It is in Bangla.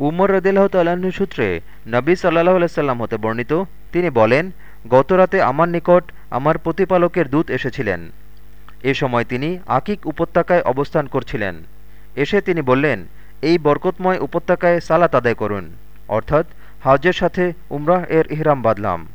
উমর রদিল্লাহ তাল্লাহ্ন সূত্রে নবী সাল্লাহ আলাইসাল্লাম হতে বর্ণিত, তিনি বলেন গতরাতে আমার নিকট আমার প্রতিপালকের দূত এসেছিলেন। এ সময় তিনি আকিক উপত্যকায় অবস্থান করছিলেন। এসে তিনি বললেন, এই বরকতময় উপত্যকায় সালাত আদায় করুন। অর্থাৎ হাজের সাথে উমরাহ এর ইহরাম বাঁধলাম।